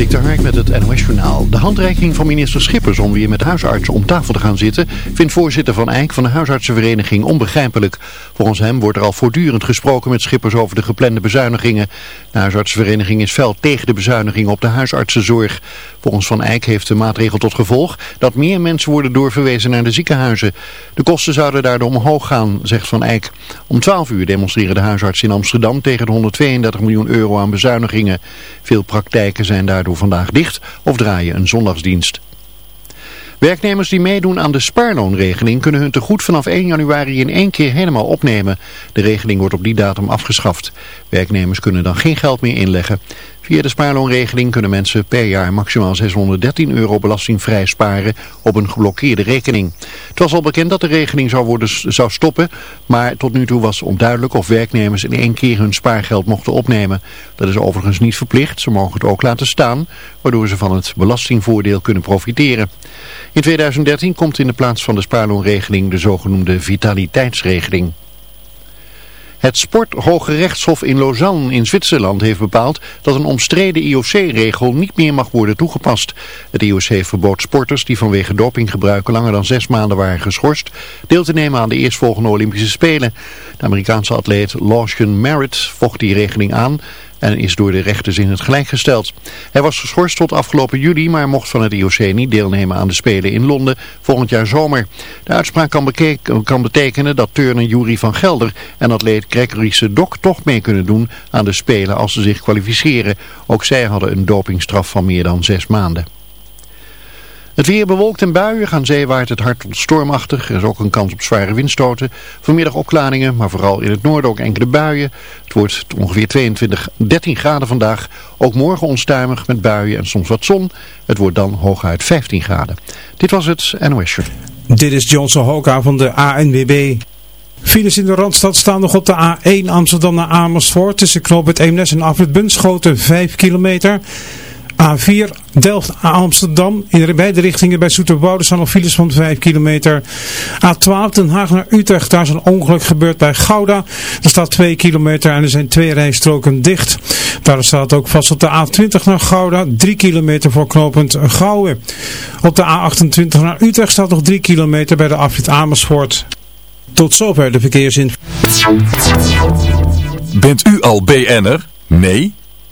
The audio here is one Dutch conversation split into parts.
Dik Hark met het NOS Journaal. De handreiking van minister Schippers om weer met huisartsen om tafel te gaan zitten... vindt voorzitter Van Eyck van de huisartsenvereniging onbegrijpelijk. Volgens hem wordt er al voortdurend gesproken met Schippers over de geplande bezuinigingen. De huisartsenvereniging is fel tegen de bezuinigingen op de huisartsenzorg. Volgens Van Eyck heeft de maatregel tot gevolg dat meer mensen worden doorverwezen naar de ziekenhuizen. De kosten zouden daardoor omhoog gaan, zegt Van Eyck. Om 12 uur demonstreren de huisartsen in Amsterdam tegen de 132 miljoen euro aan bezuinigingen. Veel praktijken zijn daardoor vandaag dicht of draaien een zondagsdienst. Werknemers die meedoen aan de spaarloonregeling kunnen hun tegoed vanaf 1 januari in één keer helemaal opnemen. De regeling wordt op die datum afgeschaft. Werknemers kunnen dan geen geld meer inleggen. Via de spaarloonregeling kunnen mensen per jaar maximaal 613 euro belastingvrij sparen op een geblokkeerde rekening. Het was al bekend dat de regeling zou, worden, zou stoppen, maar tot nu toe was onduidelijk of werknemers in één keer hun spaargeld mochten opnemen. Dat is overigens niet verplicht, ze mogen het ook laten staan, waardoor ze van het belastingvoordeel kunnen profiteren. In 2013 komt in de plaats van de spaarloonregeling de zogenoemde vitaliteitsregeling. Het Sporthoge Rechtshof in Lausanne in Zwitserland heeft bepaald dat een omstreden IOC-regel niet meer mag worden toegepast. Het IOC verbood sporters die vanwege dopinggebruiken langer dan zes maanden waren geschorst deel te nemen aan de eerstvolgende Olympische Spelen. De Amerikaanse atleet Lawson Merritt vocht die regeling aan en is door de rechters in het gelijk gesteld. Hij was geschorst tot afgelopen juli, maar mocht van het IOC niet deelnemen aan de Spelen in Londen volgend jaar zomer. De uitspraak kan, betekenen dat turner Jury van Gelder en atleet Gregory Sedok toch mee kunnen doen aan de Spelen als ze zich kwalificeren. Ook zij hadden een dopingstraf van meer dan zes maanden. Het weer bewolkt en buien gaan zeewaart het hard tot stormachtig. Er is ook een kans op zware windstoten. Vanmiddag opklaringen, maar vooral in het noorden ook enkele buien. Het wordt ongeveer 22, 13 graden vandaag. Ook morgen onstuimig met buien en soms wat zon. Het wordt dan hooguit 15 graden. Dit was het NOS Show. Dit is Johnson Hoka van de ANWB. Files in de Randstad staan nog op de A1 Amsterdam naar Amersfoort. Tussen Knoop het Eemnes en Afrit Bunschoten 5 kilometer. A4 Delft-Amsterdam. In beide richtingen bij Zoeterwoude staan nog files van 5 kilometer. A12 Den Haag naar Utrecht. Daar is een ongeluk gebeurd bij Gouda. Er staat 2 kilometer en er zijn twee rijstroken dicht. Daar staat ook vast op de A20 naar Gouda. 3 kilometer voor knooppunt Gouwen. Op de A28 naar Utrecht staat nog 3 kilometer bij de afrit Amersfoort. Tot zover de verkeersin. Bent u al BN'er? Nee?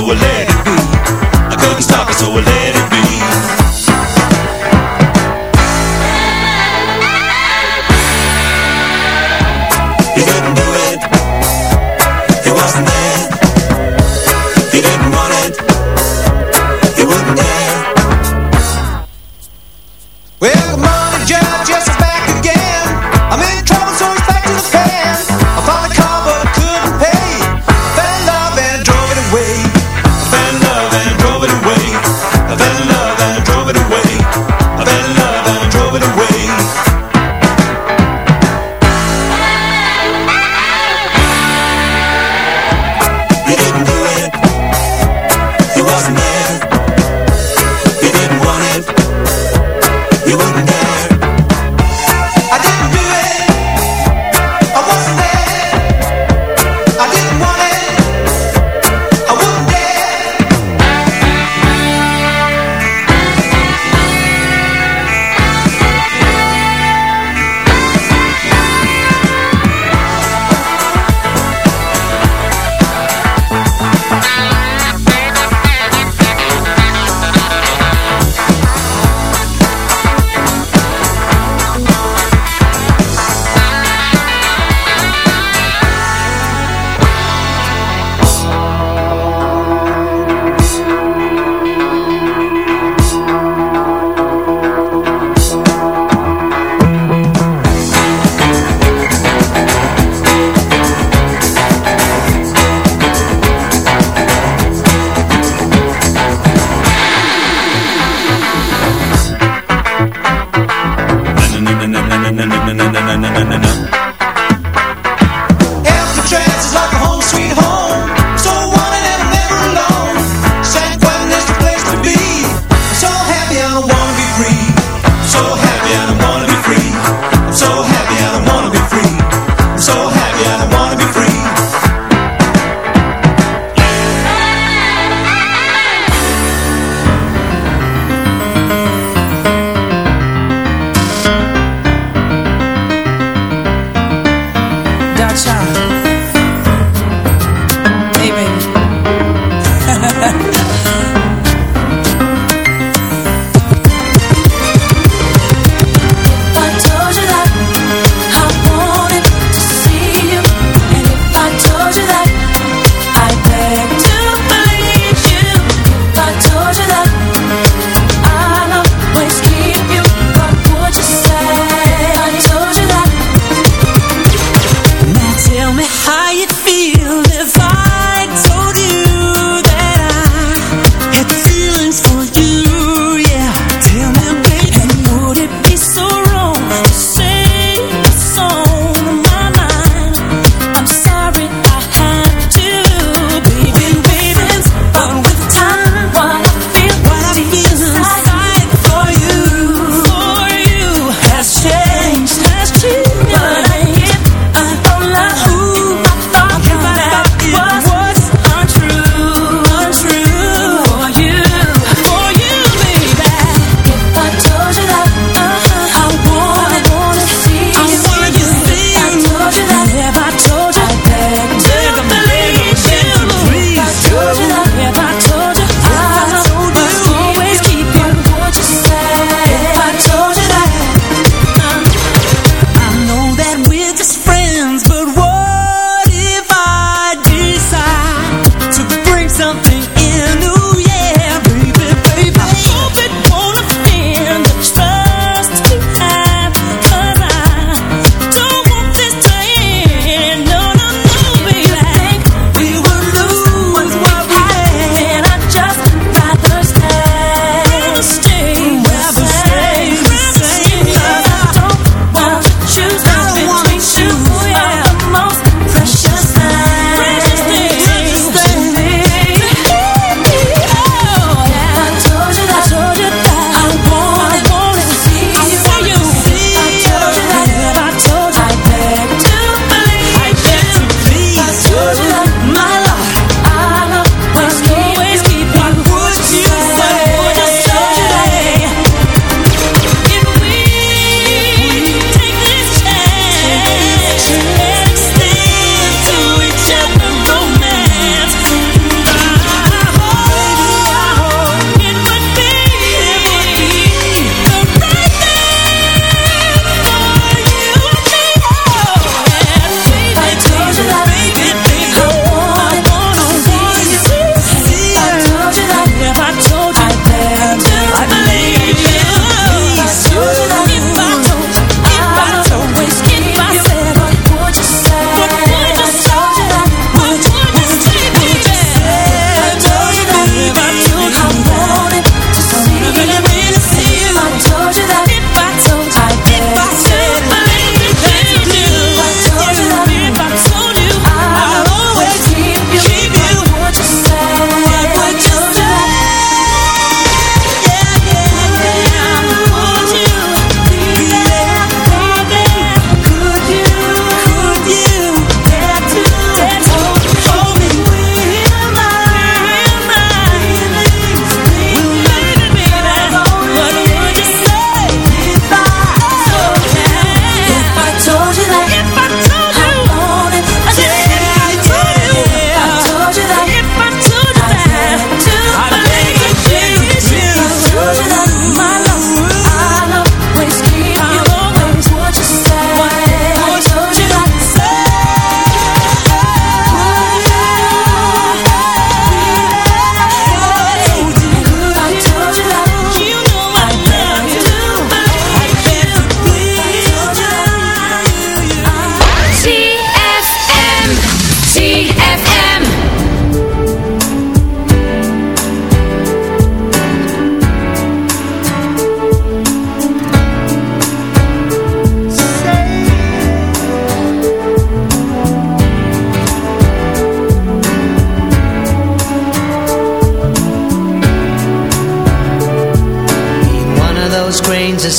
so we'll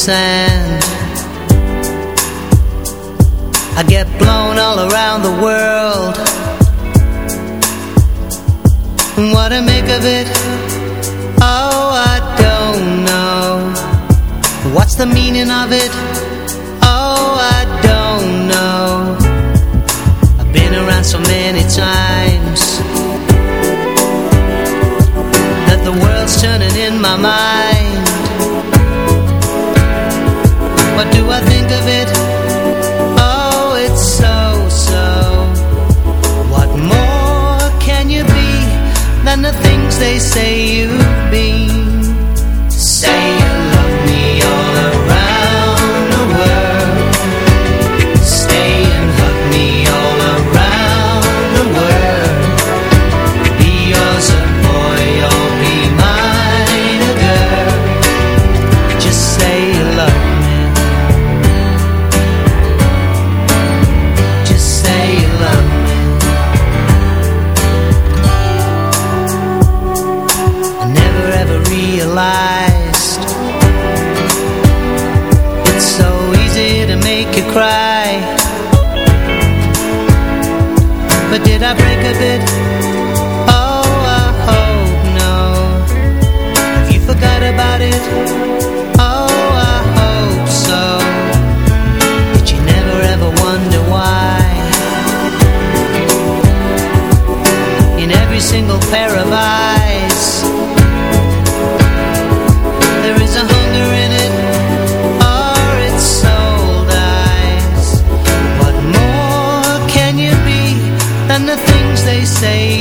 sand But did I break a bit? Oh, I hope no Have you forgot about it? Oh, I hope so But you never ever wonder why In every single pair of eyes say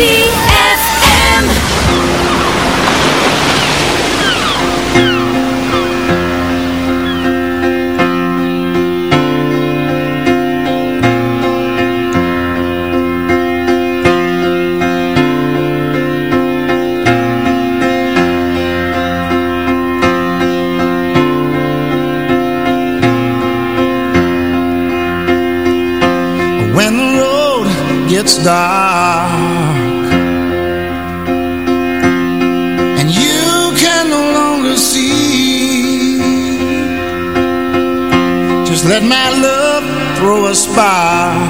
she spa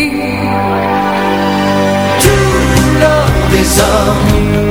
days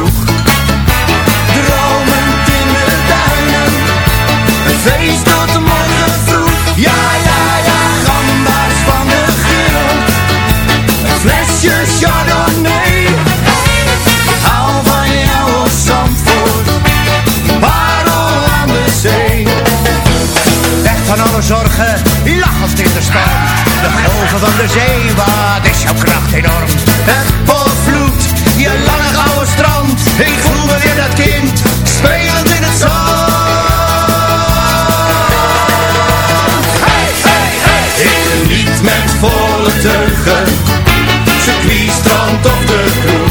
van de zee, wat is jouw kracht enorm? Het volvloed, je lange gouden strand, ik voel me weer dat kind, spelend in het zand. Hey, hey, hey, ik geniet met volle teugen, circuit, strand of de kroeg.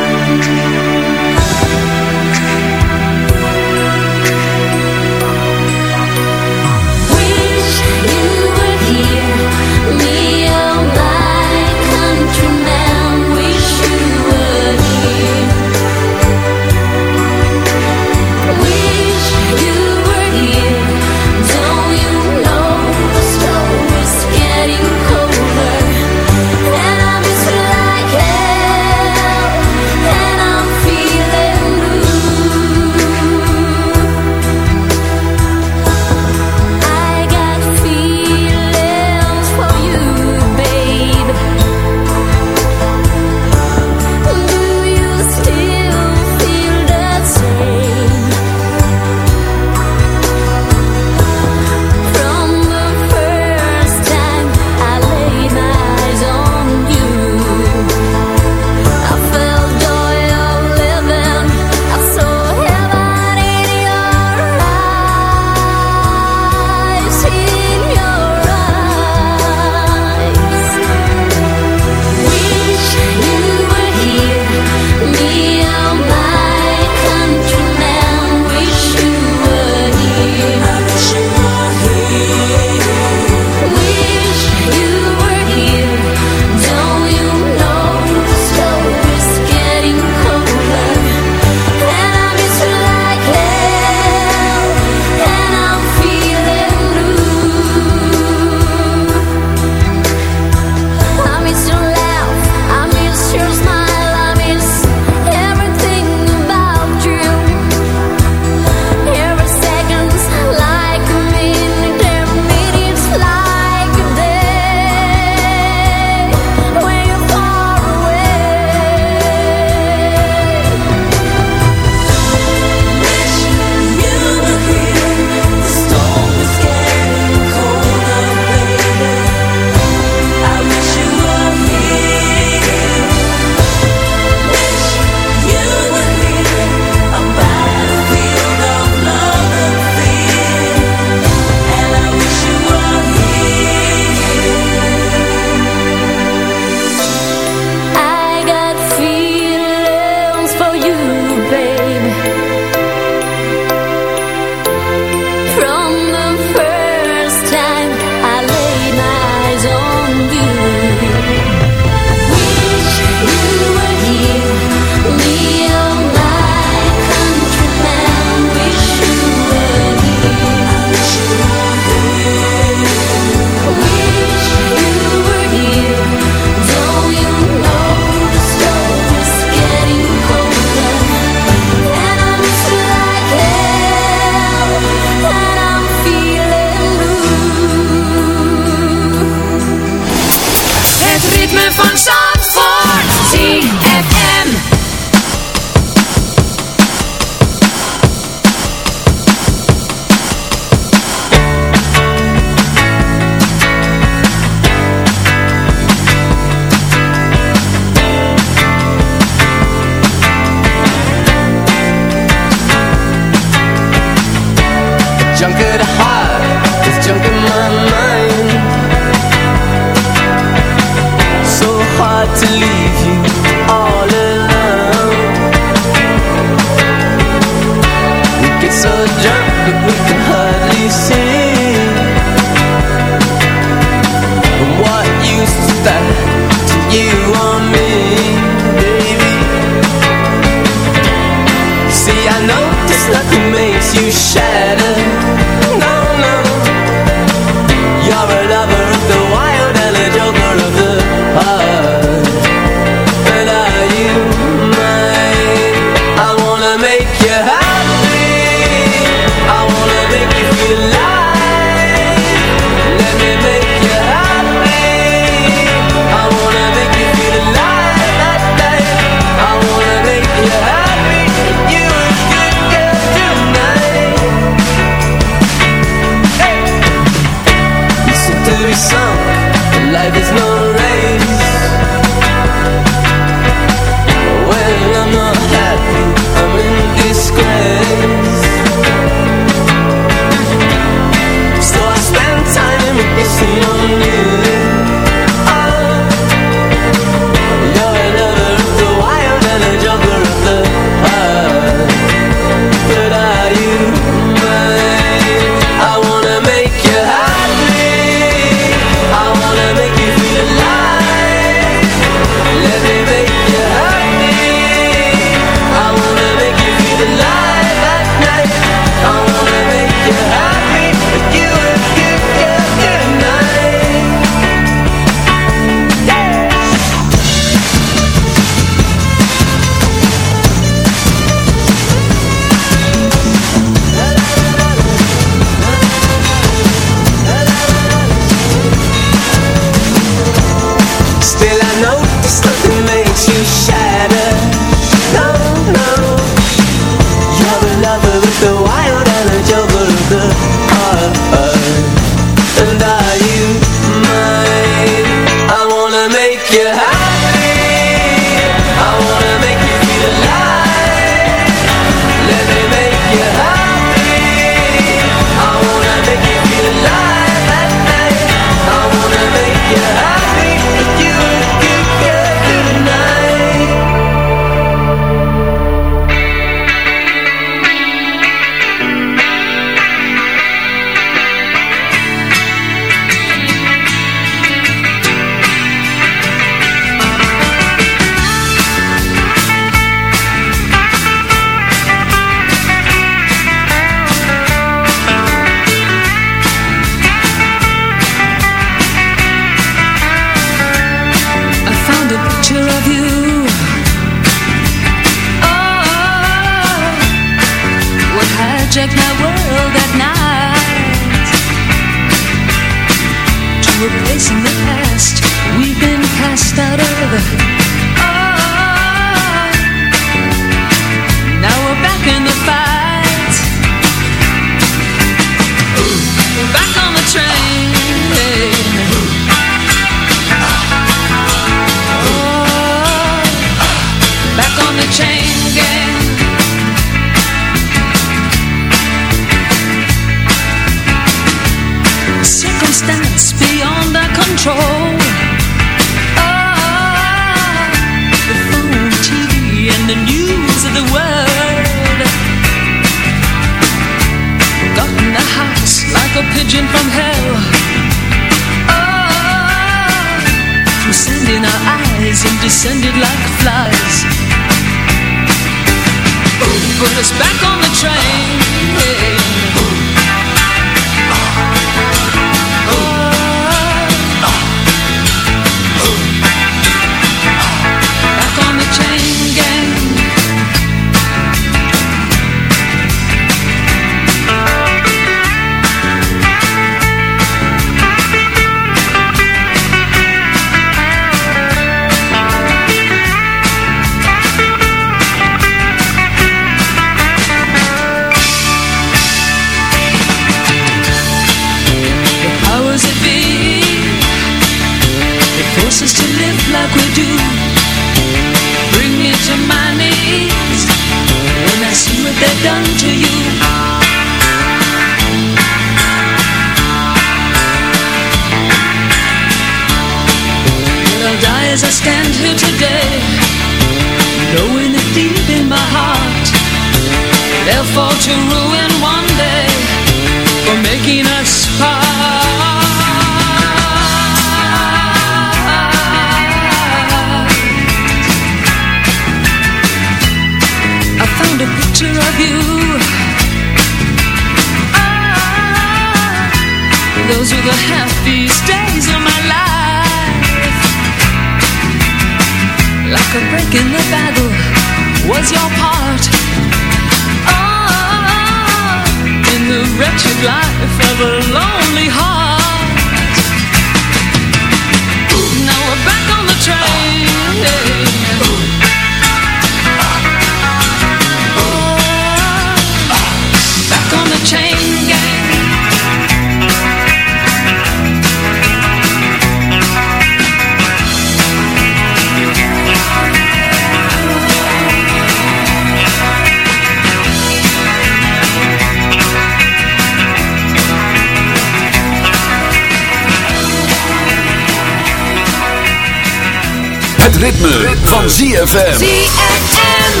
Het ritme, van ZFM. ZFM.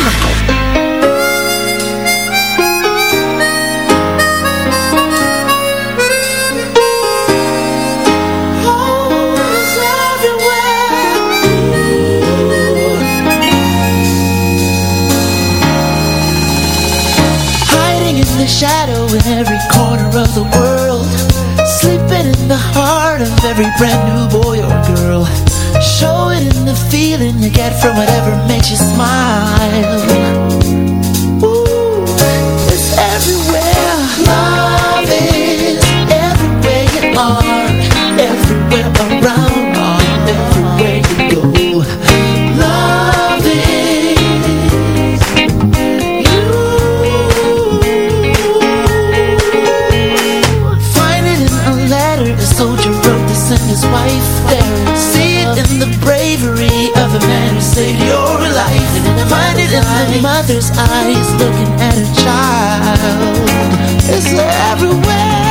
Hiding in the shadow in every corner of the world Sleeping in the heart of every brand new boy or girl In the feeling you get from whatever makes you smile. Ooh, it's everywhere. Love is everywhere you are Everywhere around Everywhere you go. Love is you. Find it in a letter a soldier wrote to send his wife The mother's eyes looking at her child. It's everywhere,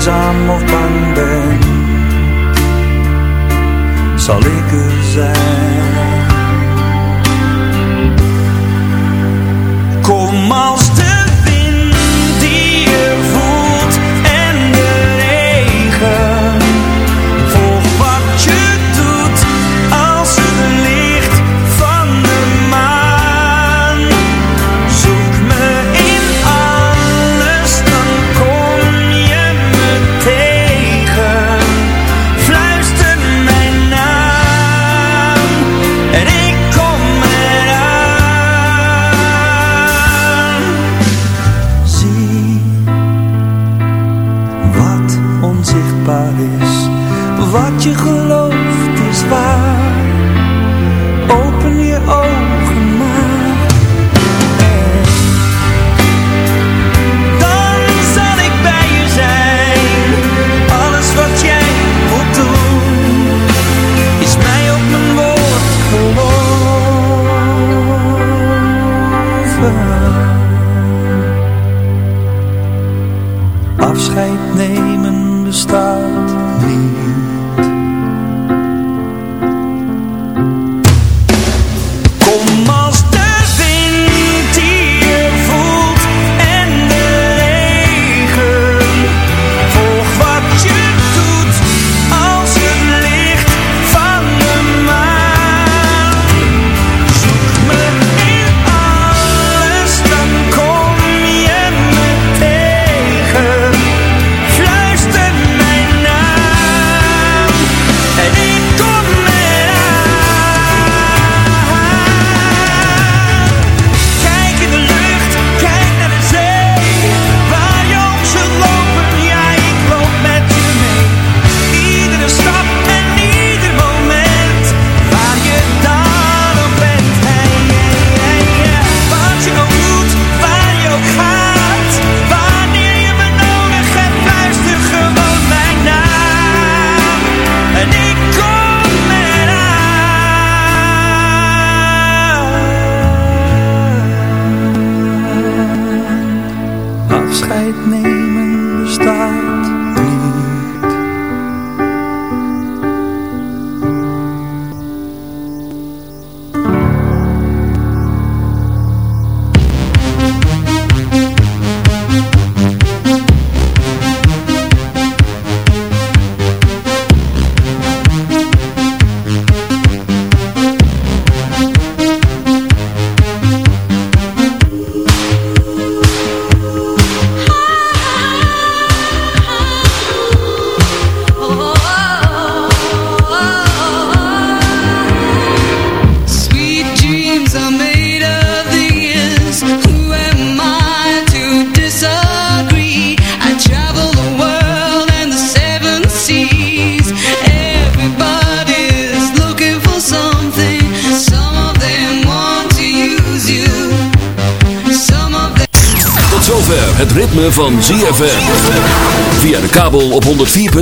eenzaam of bang ben, zal ik er zijn. Kom als 结合了